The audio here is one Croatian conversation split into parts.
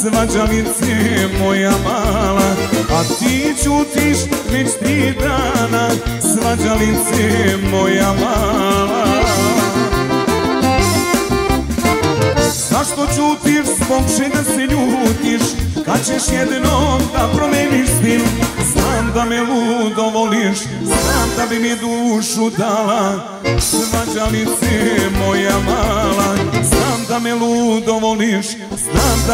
Svađalice moja mala. A ti ćutiš već tri dana Svađalice moja mala. Zašto čutiš, zbog čega se ljutiš? Kad ćeš jednom da promeniš stil? Znam da me ludo voliš Znam da bi mi dušu dala. Svađalice moja mala Znam da me ludo voliš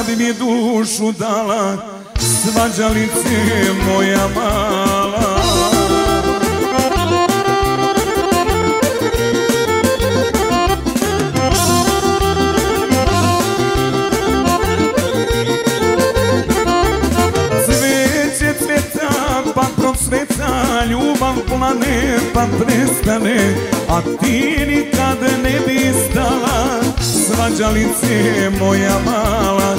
Bi mi dušu dala Svađalice moja mala. Sveta ljubav plane pa prestane A ti nikad ne bi stala Svađalice moja mala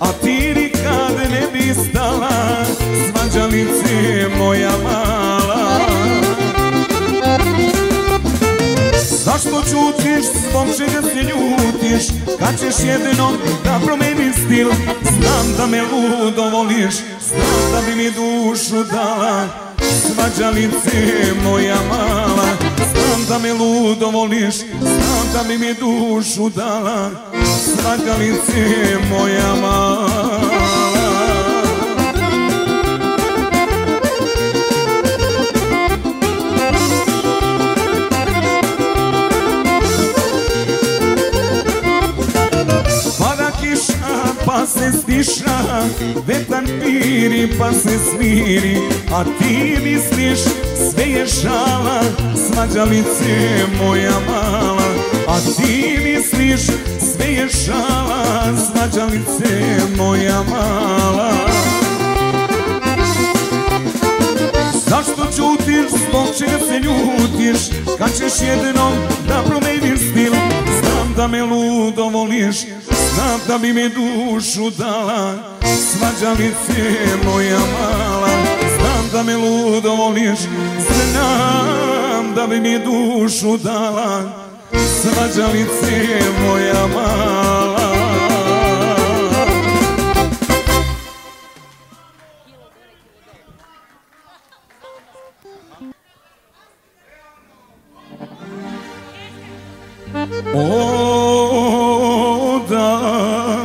A ti nikad ne bi stala Svađalice moja mala. Zašto čutiš, zbog čega se ljutiš Kad ćeš jednom da promeniš stil? Znam da me ludo voliš Znam da bi mi dušu dala Svađalice moja mala. Znam da me ludo voliš da bi mi dušu dala Svađalice moja mala. Pa se stiša Vetar piri pa se smiri A ti misliš sve je šala Svađalice moja mala A ti misliš sve je šala Svađalice moja mala. Zašto čutiš, zbog čega se ljutiš? Kad ćeš jednom da promeniš stil? Znam da me ludo voliš Znam da bi mi dušu dala Svađalice moja mala. Znam da me ludo voliš Znam da bi mi dušu dala Svađalice moja mala.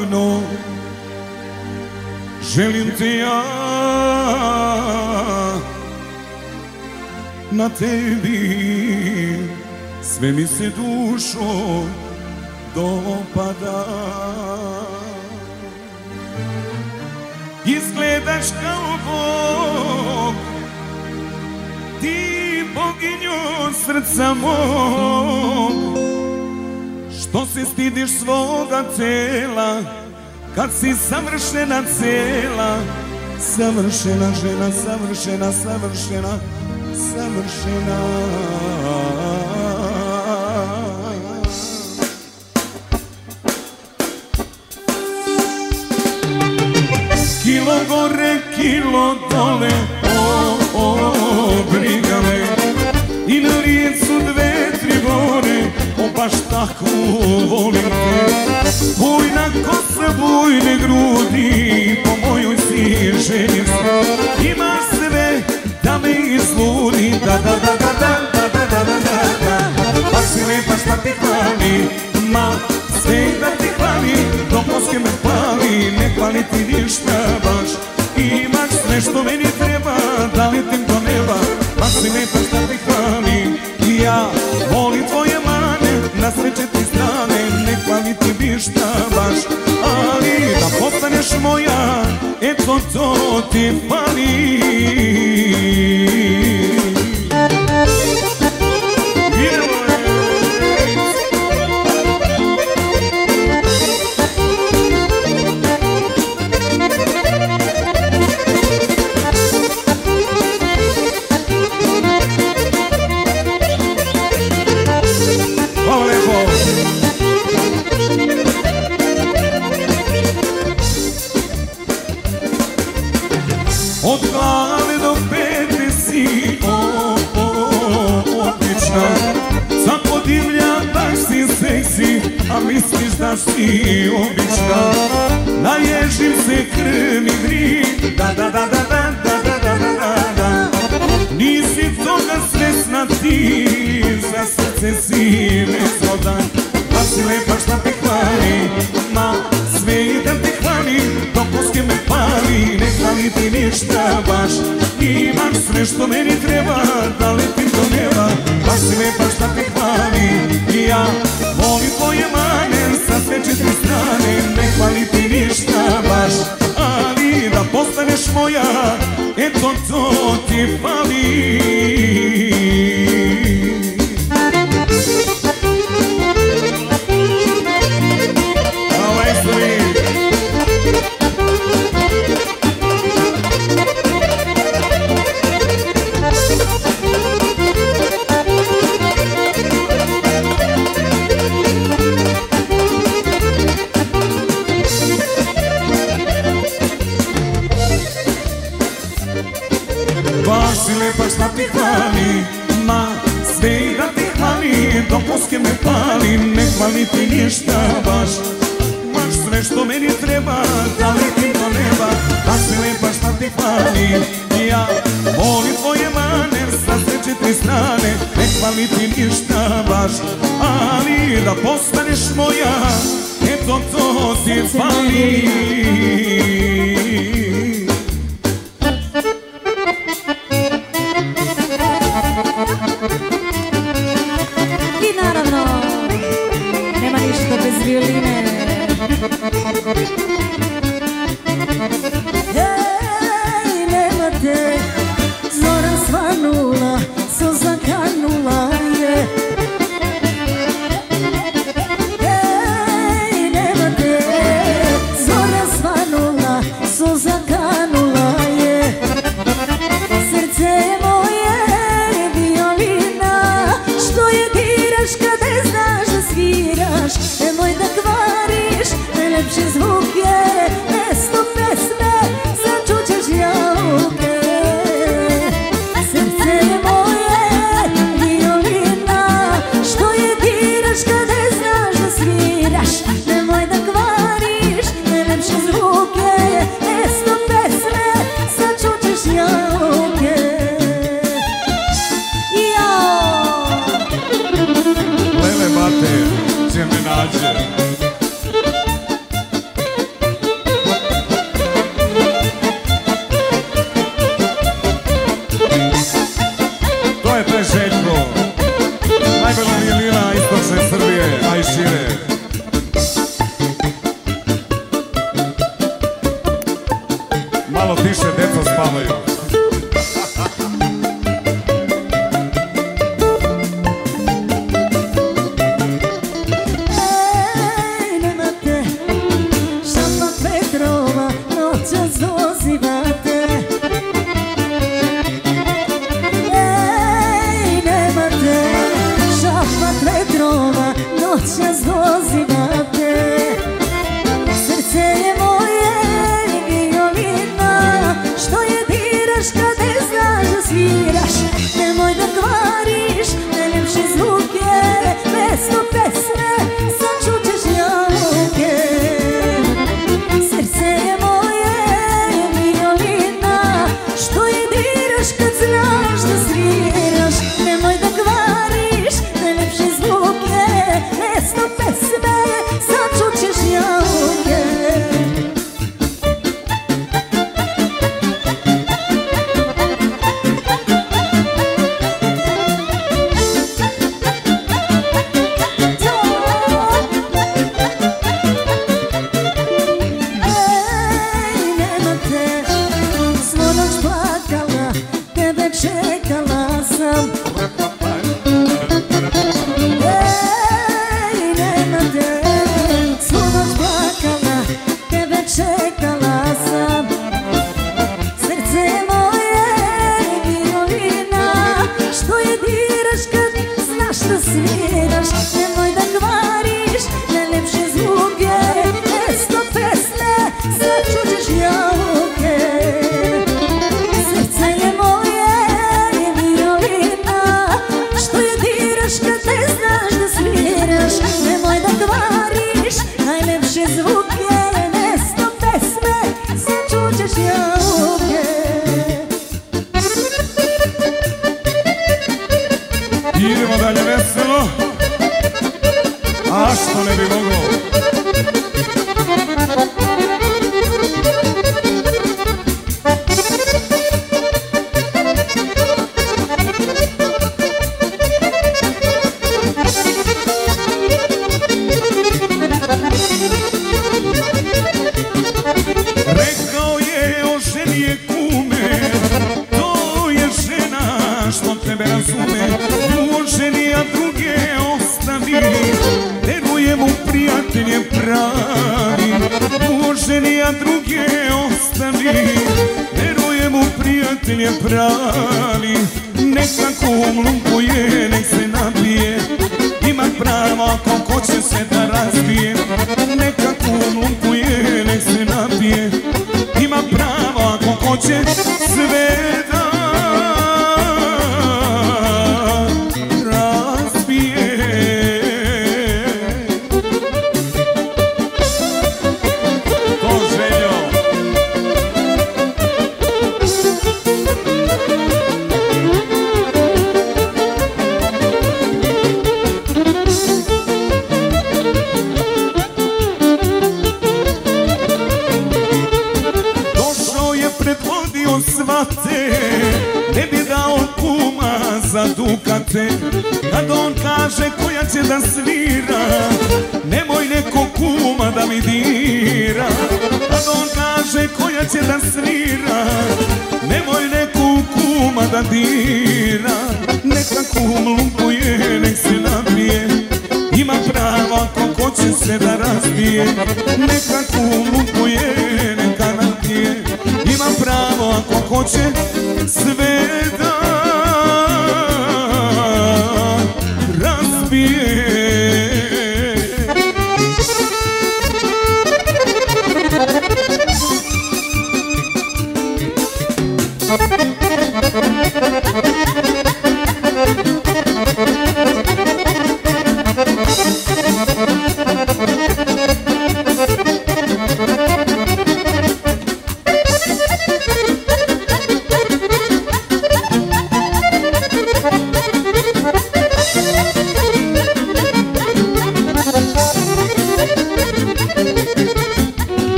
Odavno želim te ja na tebi sve mi se dušo dopada Izgledaš kao Bog ti boginjo srca mog. Što se stidiš svoga tela Kad si savršena cela Savršena žena, savršena, savršena Savršena gore, kilo dole O, o, briga me I na lijecu dve, tri bore O baš tako volim te Bujna kosa, bujne grudi Po mojoj si ženi Ima sve da me izludi Da, da, da, da, da, da, da, da, da, da, da Baš si lepa šta ti hvali Ma, sve da ti hvali Do poske me pali Hvali ti ništa baš. Imaš sve što meni treba Da letim do neba Baš si lepa šta ti hvali I ja volim tvoje mane Na sve četiri strane Ne hvali ti ništa baš. Ali da postaneš moja Eto to ti fali ti ništa Baš. Sve što meni treba Da ti to neba Da si lepa šta ti fali. Ja volim tvoje mane Sa sve četiri strane. Ne hvali ti ništavaš Ali da postaneš moja Eto to si fani Calma.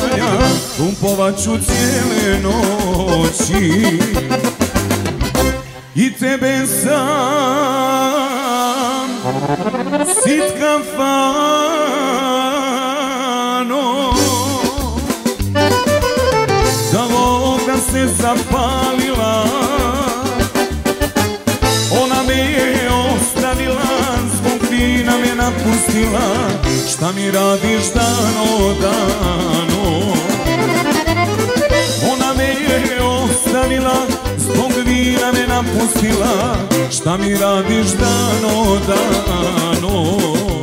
sanja Kumpovat ću cijele noći. I tebe sam Sitka fan. napustila Šta mi radiš dano dano? Ona me je ostavila Zbog vina me napustila Šta mi radiš dano dano?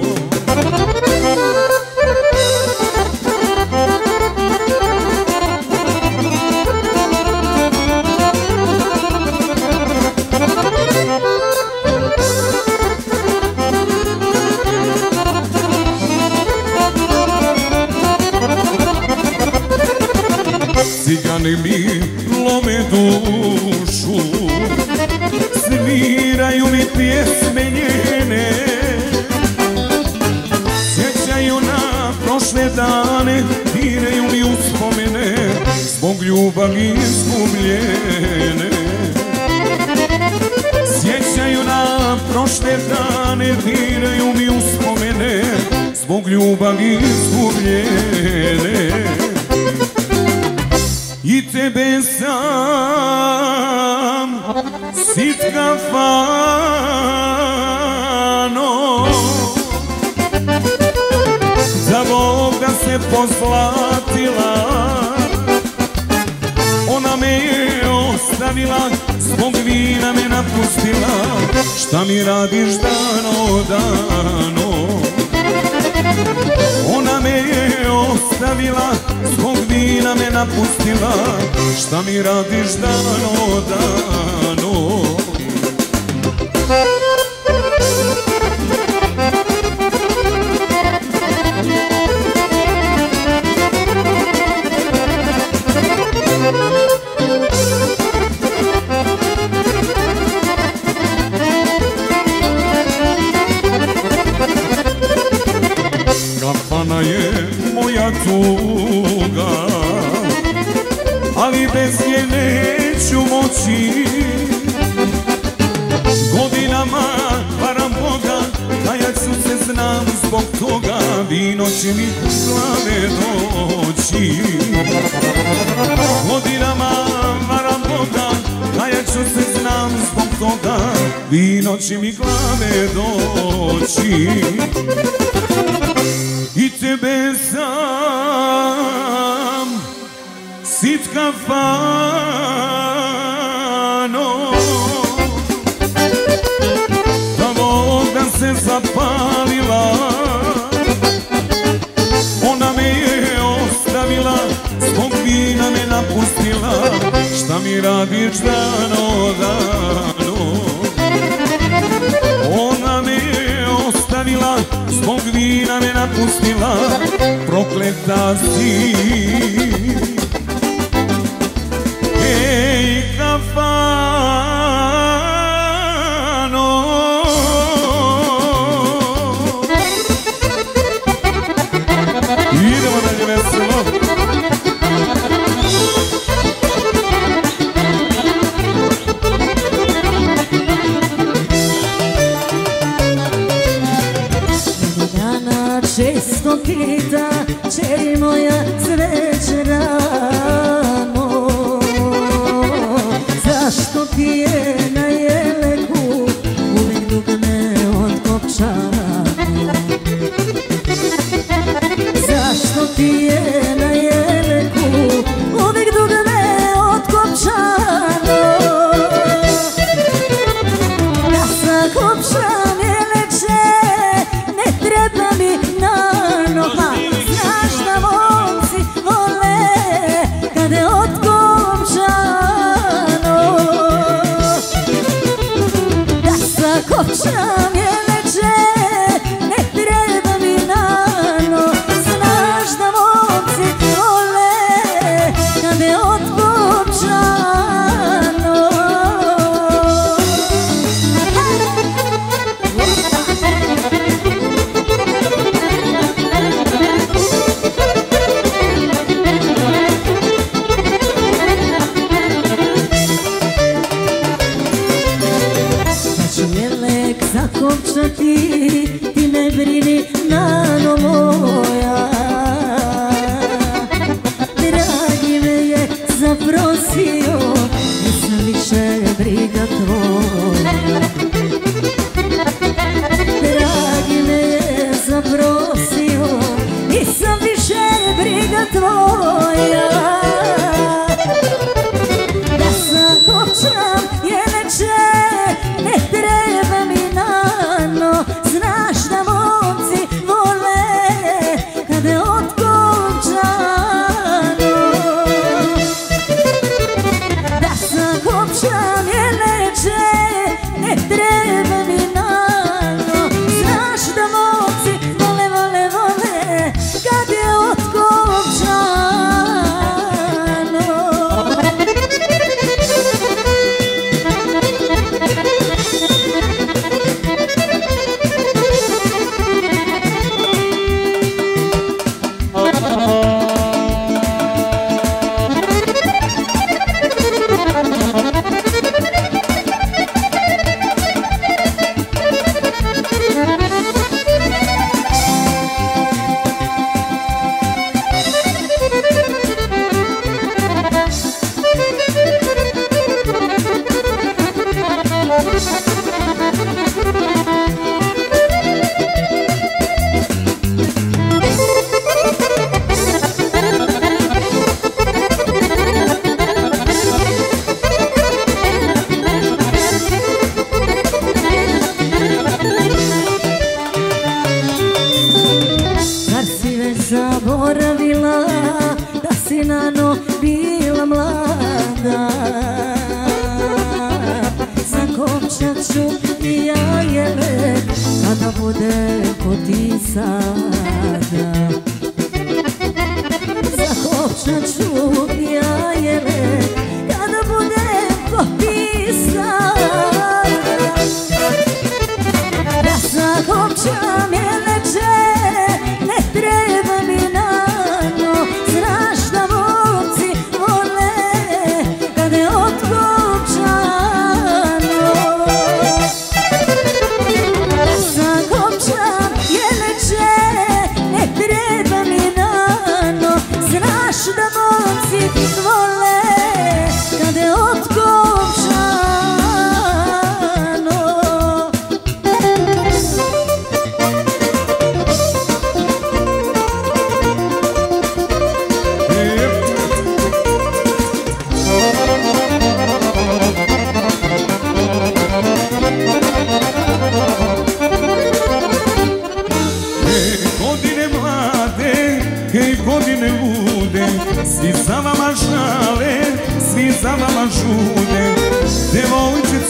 Στα μοίρα της δεν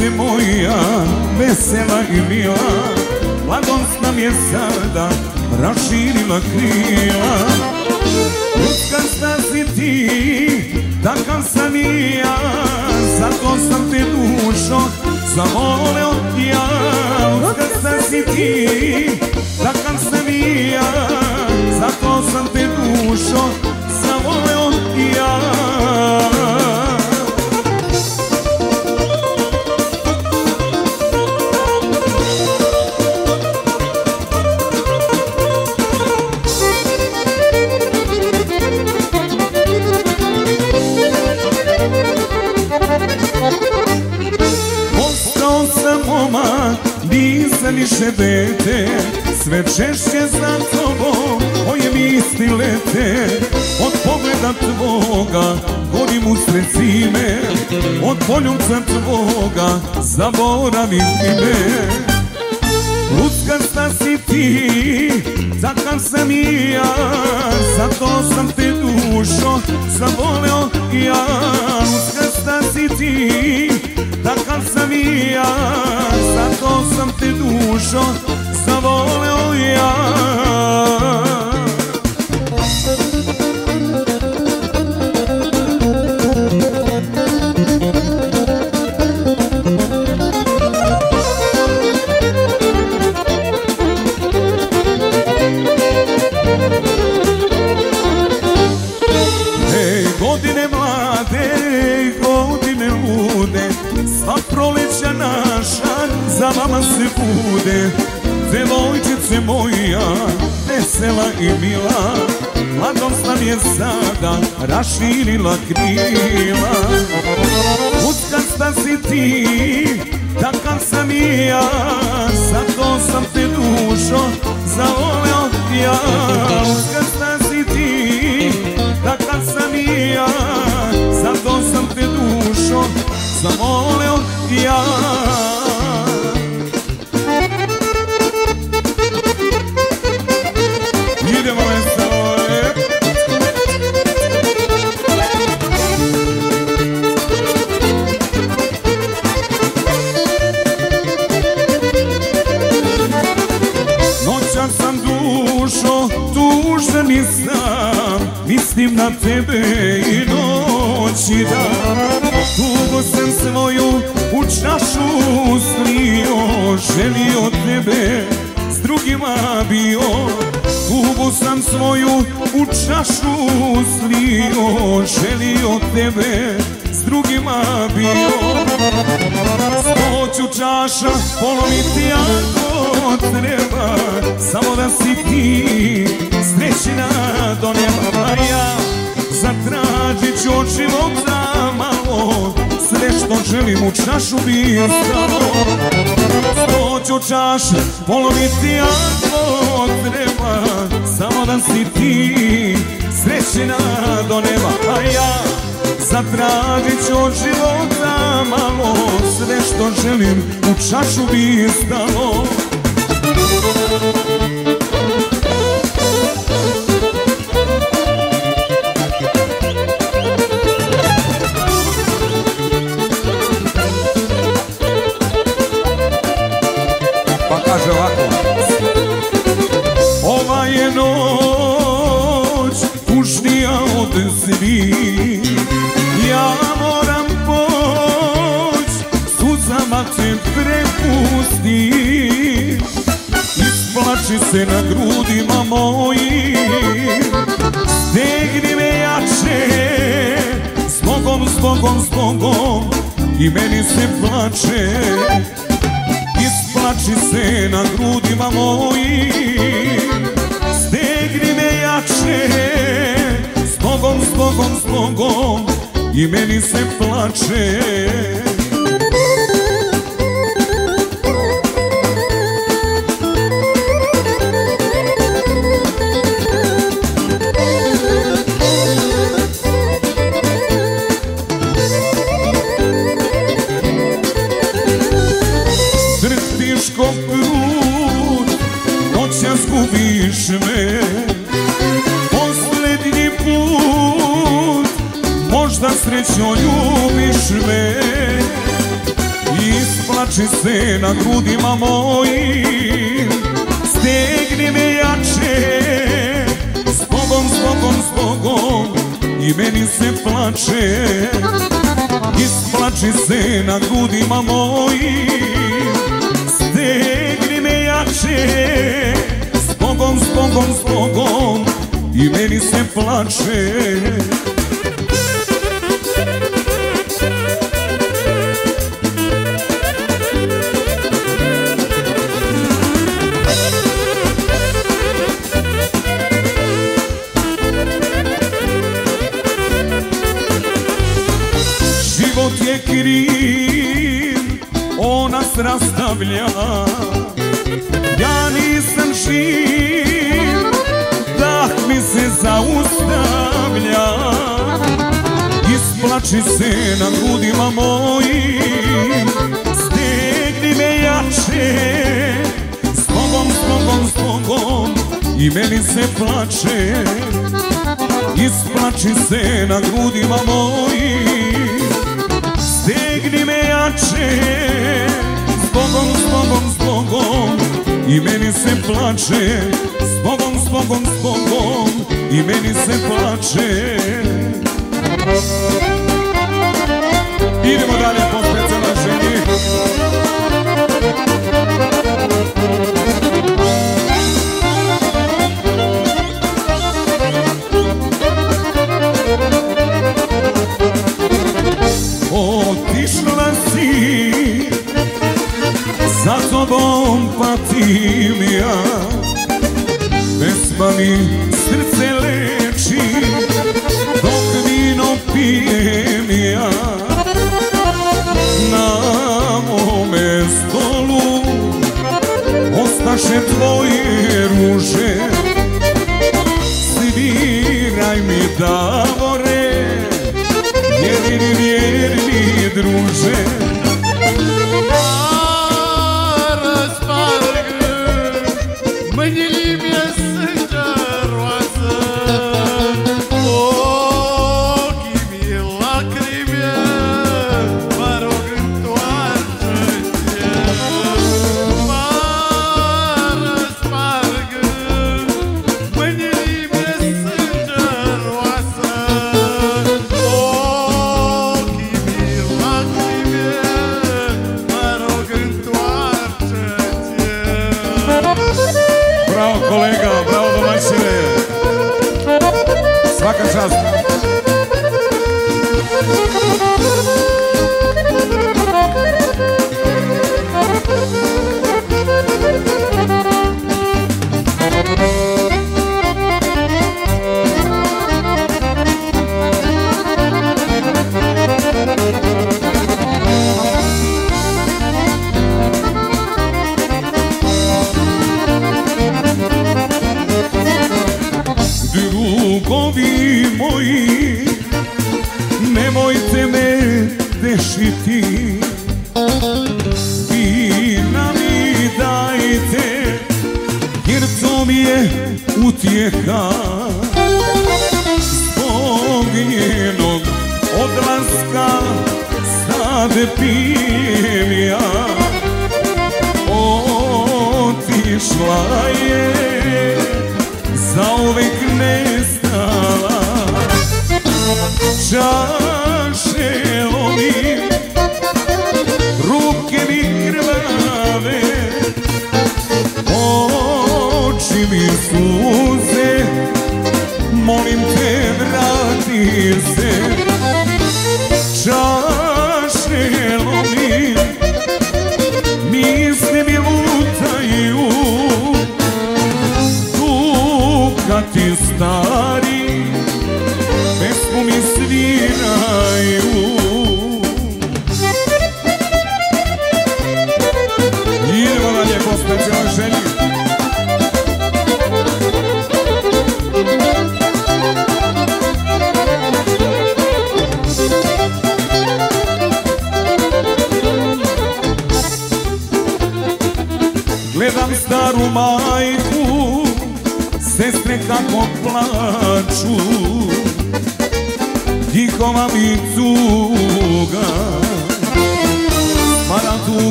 Devojčice moja, vesela i mila Mladost nam je sada raširila krila. Ljudska sta si ti, takav sam i ja Zato sam te dušo zavoleo ja. Ljudska sta si ti, takav sam i ja Zato sam te dušo više dete Sve češće za tobom moje misli lete. Od pogleda tvoga gorim u zime Od poljubca tvoga zaboravim ime Lutka si ti, takav sam i ja Zato sam te dušo zavoleo ja. Lutka si ti, takav sam i ja Zato sam te dušo zavoleo ja se bude Devojčice moja, vesela i mila Mladost nam je sada raširila krila. Utkasta si ti, takav sam i ja Zato sam te u čašu bi stalo Stoću čaša poloviti ako treba. Samo da si ti srećina do neba. A ja Zatražit ću od života malo Sve što želim. U čašu bi Zbogom, zbogom, I meni se plače. Isplači se na grudima mojim. Stegni me jače Zbogom, zbogom, zbogom I meni se plače srećo ljubiš me Isplači se na grudima mojim. Stegni me jače S Bogom, s Bogom, s Bogom I meni se plače. Isplači se na grudima mojim. Stegni me jače S Bogom, s Bogom, s Bogom I meni se plače rastavlja Ja nisam živ, dah mi se zaustavlja. Isplači se na grudima mojim Stegni me jače. S Bogom, s Bogom, s Bogom I meni se plače. Isplači se na grudima mojim Stegni me jače Bogom, s Bogom, s Bogom I meni se plače. S Bogom, s Bogom, s Bogom I meni se plače Za tobom patim ja. Pesma mi srce leči Dok vino pijem ja. Na mome stolu Ostaše tvoje ruže. Sviraj mi davore Jedini vjerni druže moji Nemojte me dešiti. Vina mi dajte Jer to mi je utjeha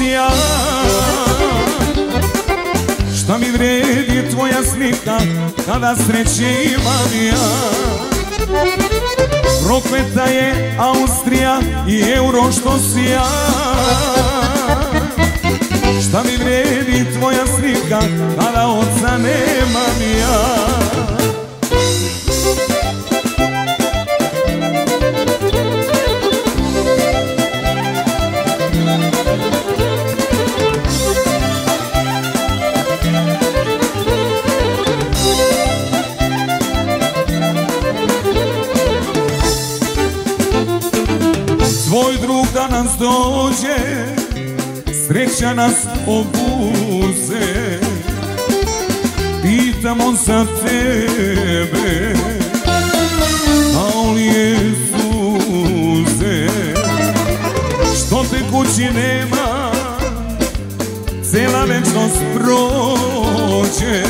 euro što si ja Šta mi vredi tvoja slika kada sreće imam ja? Prokleta je Austrija i euro što si ja. Šta mi vredi tvoja slika kada oca nemam ja nas dođe Sreća nas obuze. Pitamo za tebe A li je suze Što te kući nema Cela večnost prođe.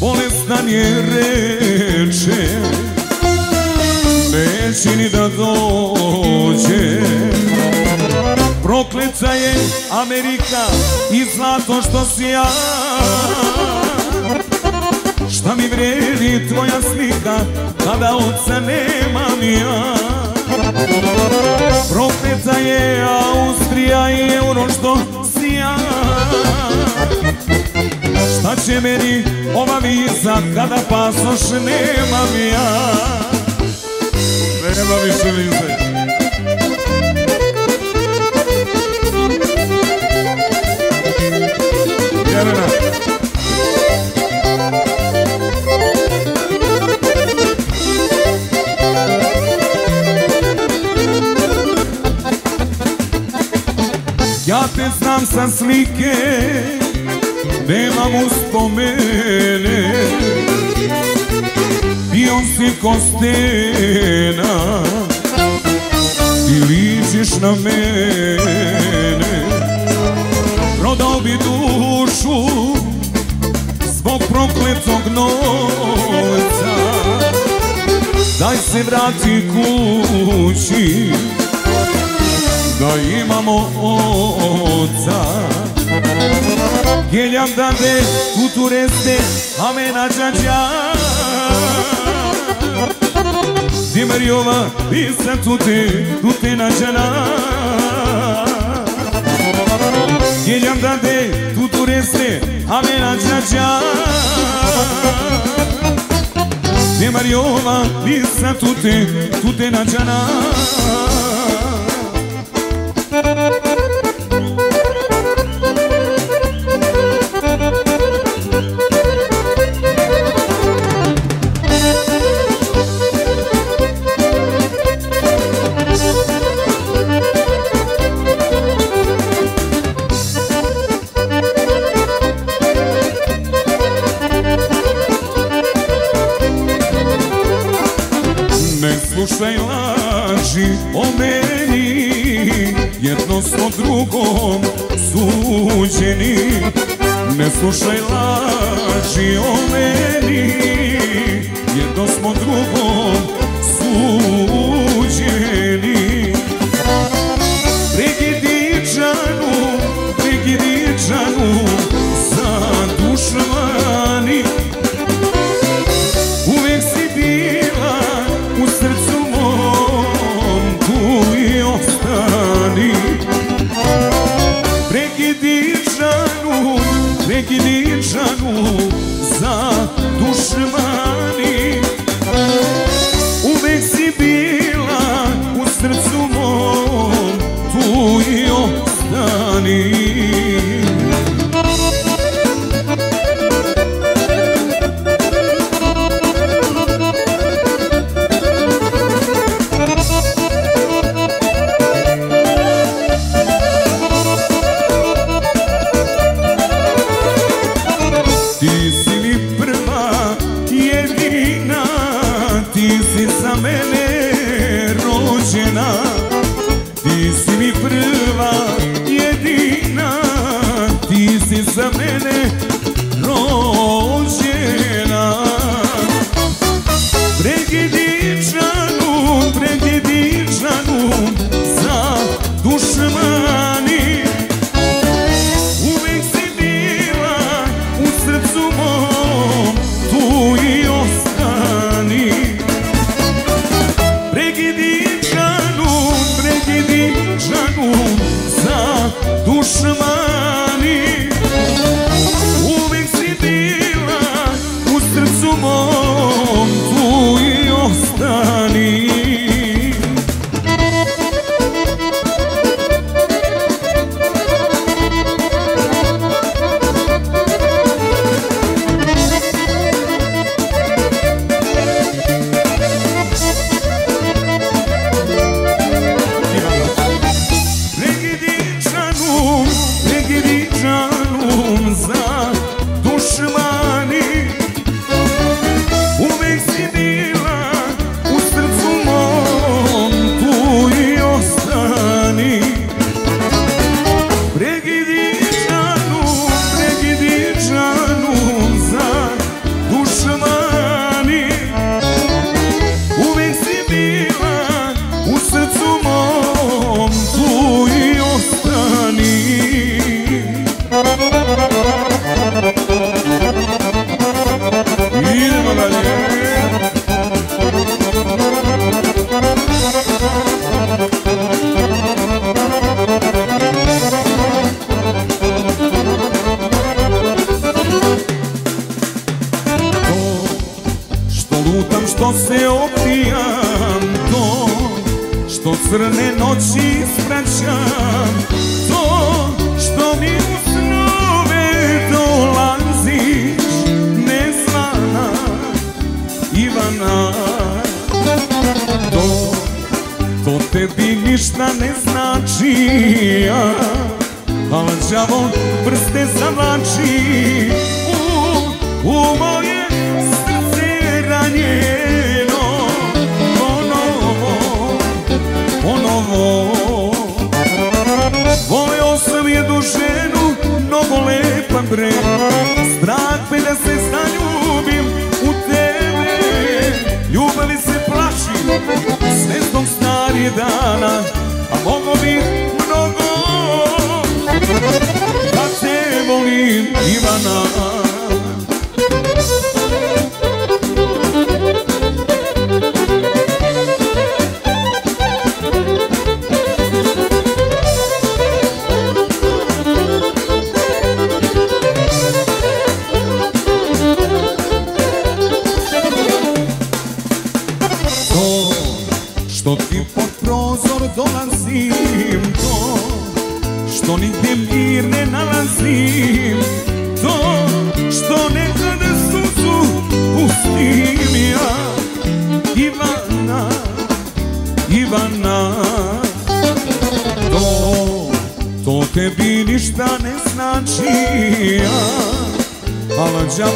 Bolestan je reče Neće ni da dođe Prokleta je Amerika i zlato što si ja. Šta mi vredi tvoja slika kada oca nemam ja? Prokleta je Austrija i euro što si ja. Šta će meni ova viza kada pasoš nemam ja? Nema više vize te znam sa slike Nemam uspomene. Bio si ko stena Ti ličiš na mene. Prodao bi dušu Zbog prokletog novca. Daj se vrati kući No imamo oca Geliam dande kultureste Amena Đađa Dimrjova Pisa tuti Tuti na Đana Geliam dande kultureste Amena Đađa Dimrjova Pisa tuti Tuti na Đana proibir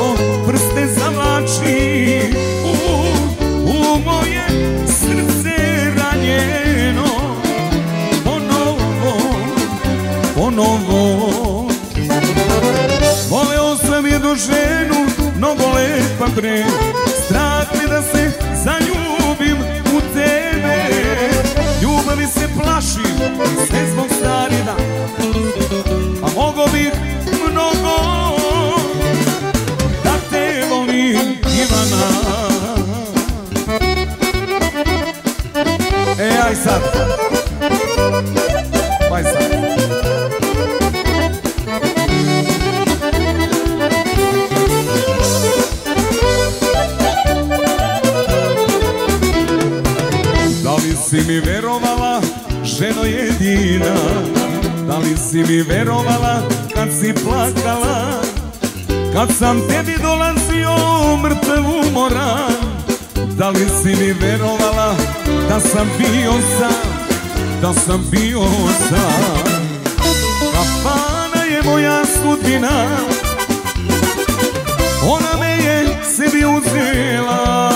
O prste zavlači. U, u moje srce ranjeno. Ponovo, ponovo. Voleo sam jednu ženu, mnogo lepa pre Strah mi da se zaljubim u tebe. Ljubavi se plašim, sve zbog sad. Vaj sad. Da li si mi verovala, ženo jedina? Da li si mi verovala kad si plakala? Kad sam tebi dolazio Mrtvu umoran Da li si mi verovala da sam bio sam, da sam bio sam. Kafana je moja sudbina Ona me je sebi uzela.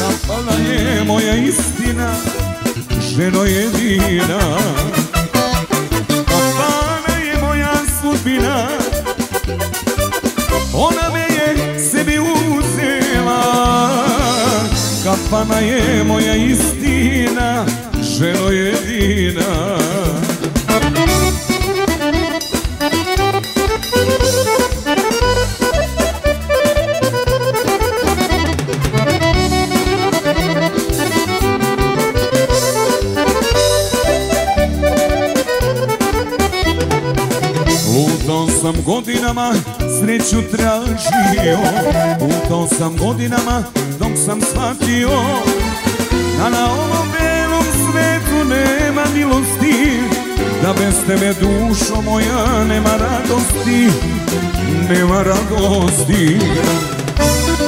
Kafana je moja istina Ženo jedina Kafana je moja istina Ženo jedina. U sam godinama sreću tražio U to sam godinama dok sam shvatio Da na ovom belom svetu nema milosti Da bez tebe dušo moja nema radosti Nema radosti.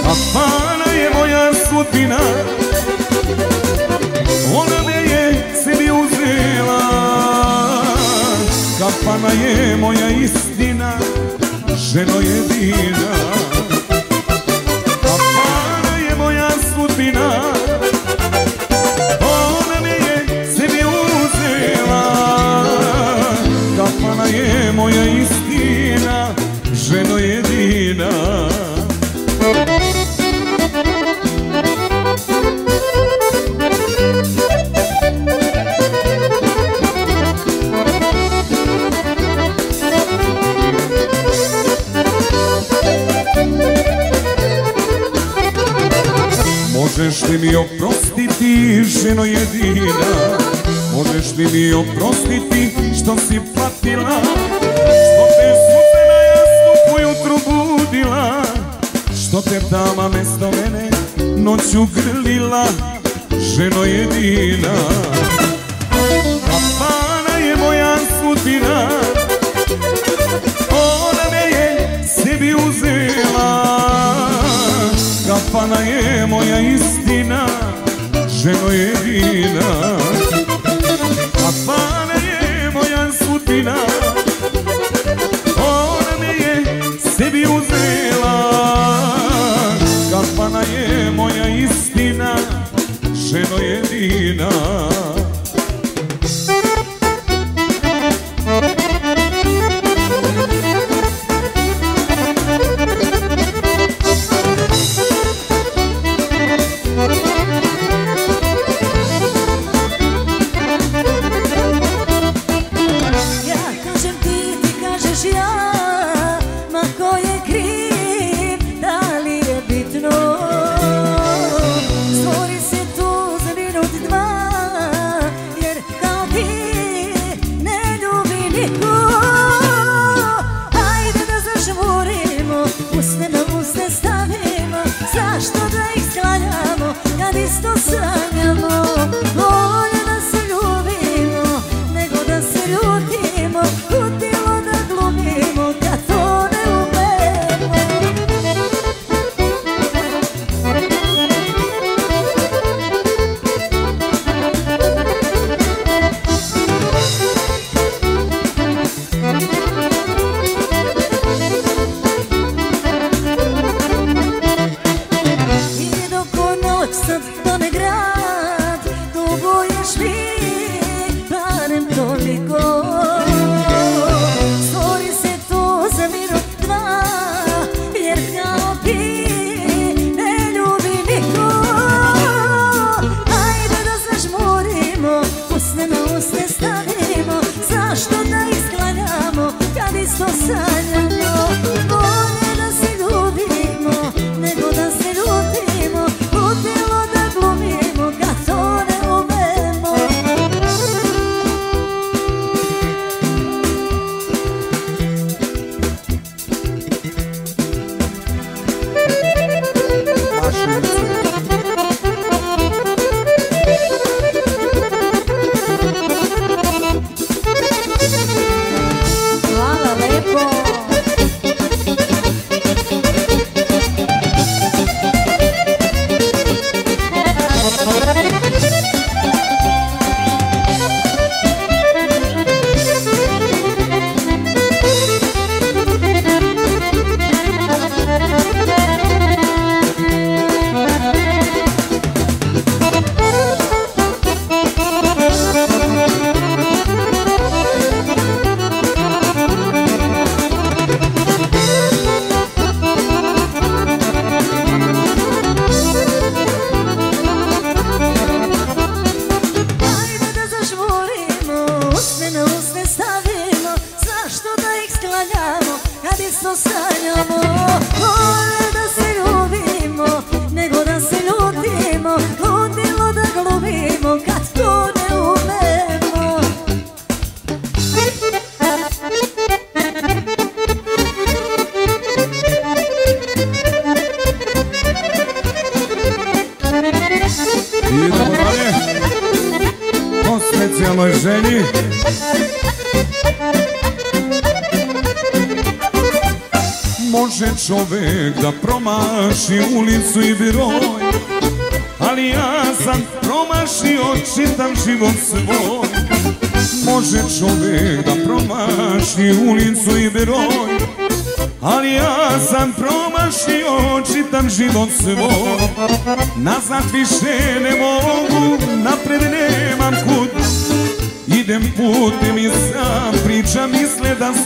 A pana je moja sudbina Ona me je sebi uzela. Kafana je moja istina Ženo jedina Kafana je moja sudbina. Ona me je sebi uzela. Kafana je moja istina ženo jedina. Možeš li mi oprostiti što si platila? Što te suze na jasnu ujutru budila Što te tama mesto mene noću grlila? Ženo jedina. Kafana je moja sudbina. Ona me je sebi uzela. Kafana je moja istina Ženo jedina. Kafana je moja sudbina Ona me je sebi uzela. Kafana je moja istina Ženo jedina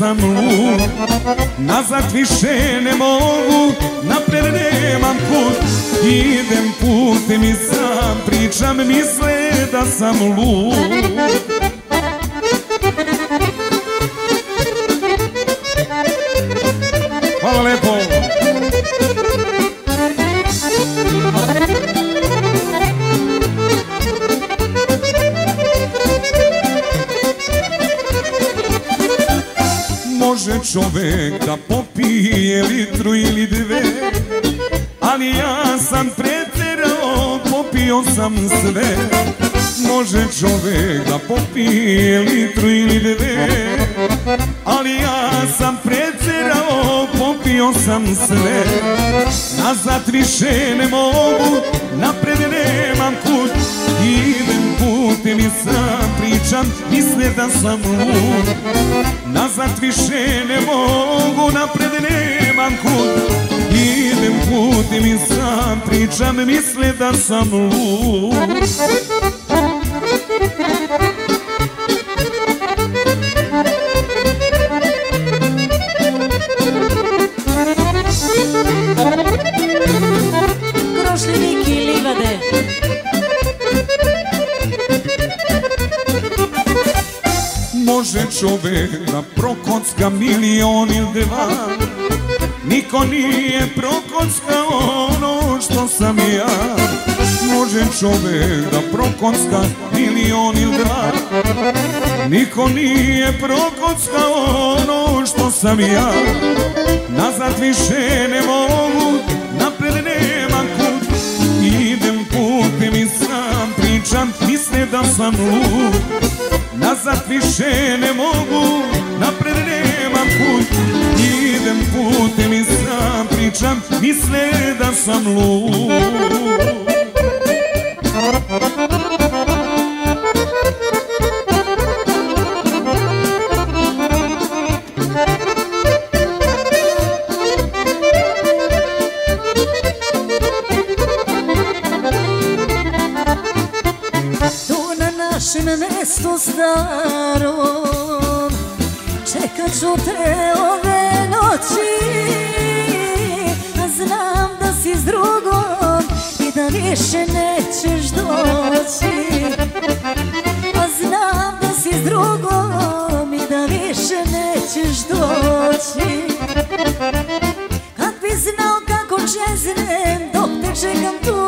sam lud Nazad više ne mogu, napred nemam kud Idem putem i sam pričam, misle da sam lud Može čovjek da popije litru ili dve. Ali ja sam pretjerao, popio sam sve. Može čovjek da popije litru ili dve. Ali ja sam pretjerao, popio sam sve. Nazad više ne mogu, napred nemam kud Idem putem i sam pričam, misle da sam lud. Nazad više ne mogu, napred nemam kud. Idem putem i sam pričam, misle da sam lud Može čovjek da prokocka milion ili dva Niko nije prokockao ono što sam ja. Može čovjek da prokocka milion ili dva Niko nije prokockao ono što sam ja. Nazad više ne mogu, napred nemam kud Idem putem i sam pričam, misle da sam lud Nazad više ne mogu, napred nemam put Idem putem i sam pričam, misle da sam lud te ove noći. Znam da si s drugom I da više nećeš doći. Znam da si s drugom I da više nećeš doći. Kad bi znao kako čeznem Dok te čekam tu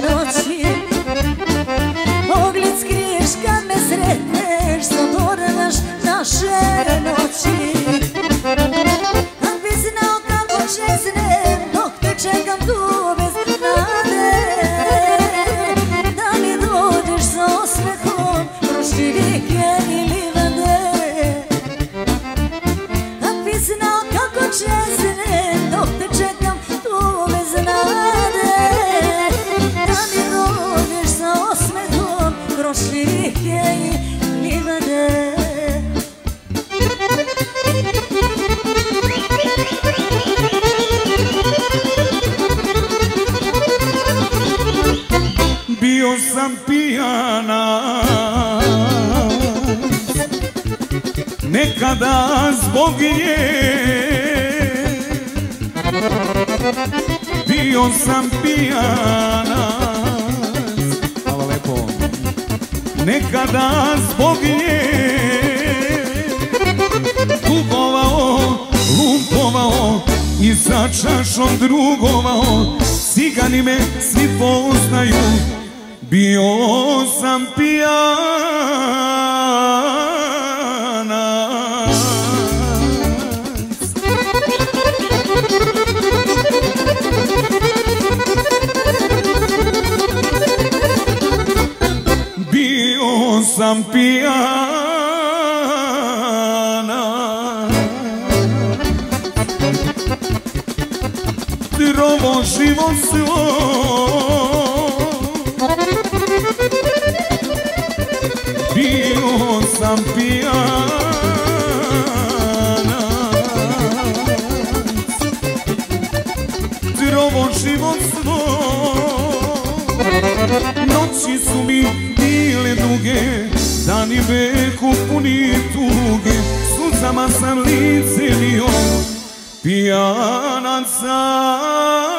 noći. Pogled skriješ kad me sretneš Zaboravljaš naše noći. sam pijanac Nekada zbog nje kupovao, lumpovao I za čašom drugovao. Cigani me svi poznaju Bio po život svoj Noći su mi bile duge Dani veku puni tuge. Suzama sam lice mio, pijanan sam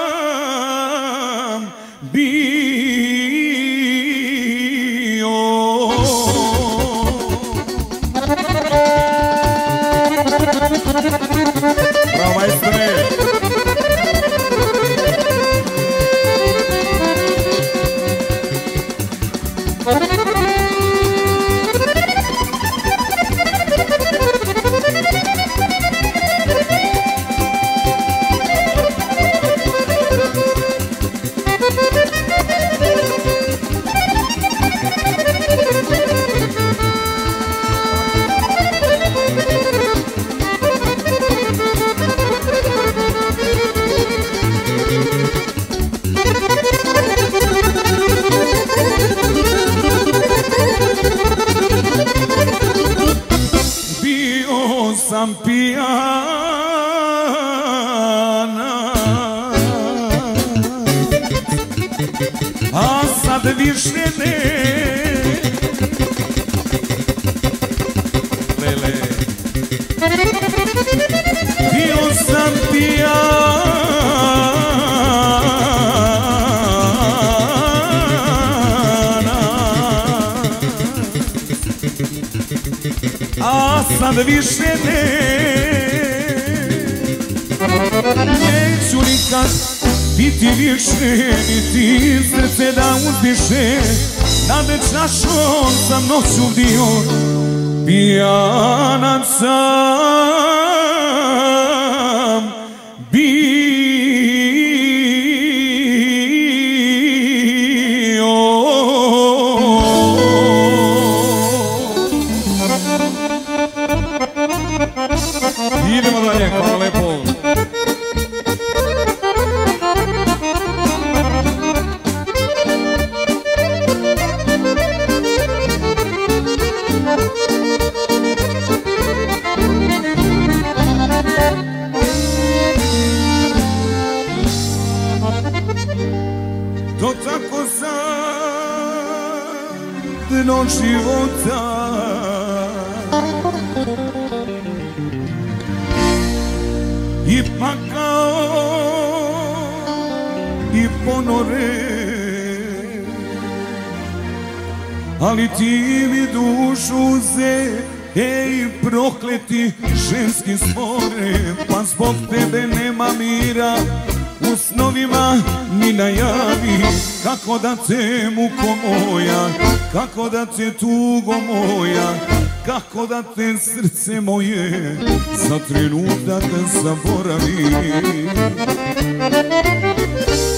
zaboravi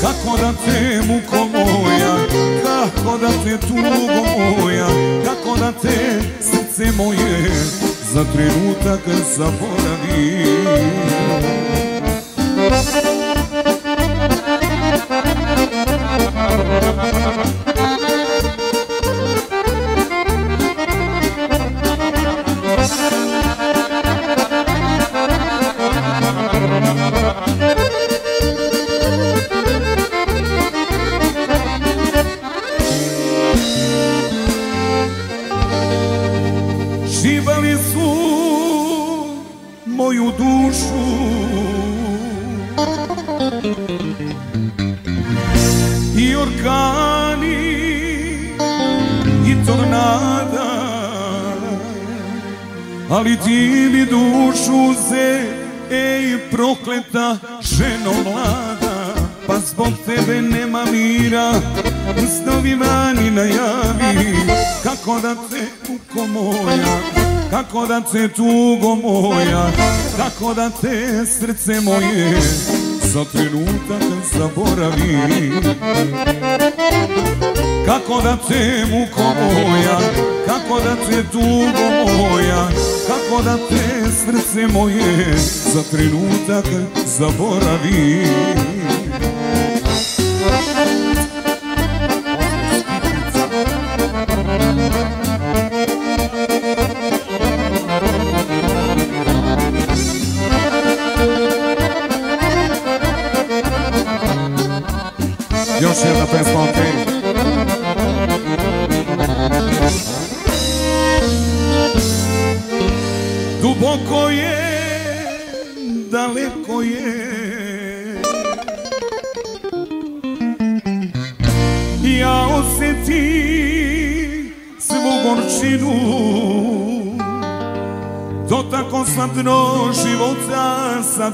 kako da te muko moja, kako da te tugo moja, kako da te srce moje za trenutak zaboravi. Ali ti mi dušu ze, ej prokleta ženo mlada. Pa zbog tebe nema mira, snovima ni najavi Kako da te kuko moja, kako da te tugo moja Kako da te srce moje za trenutak zaboravi. Kako da te muko moja, kako da te tugo moja Kako da te srce moje za trenutak zaboravi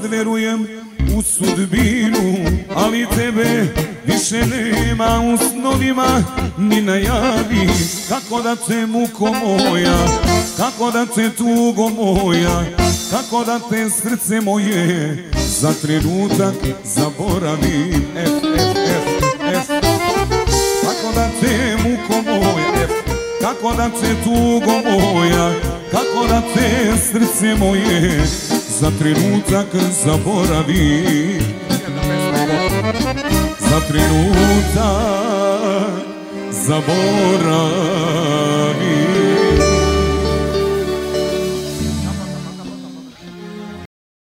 Sad verujem u sudbinu Ali tebe više nema u snovima Ni najavi kako da te muko moja Kako da te tugo moja Kako da te srce moje Za trenutak zaboravim F, F, F, F. Kako da te muko moja Kako da te tugo moja Kako da te srce moje Za trenutak zaboravi. Za trenutak zaboravi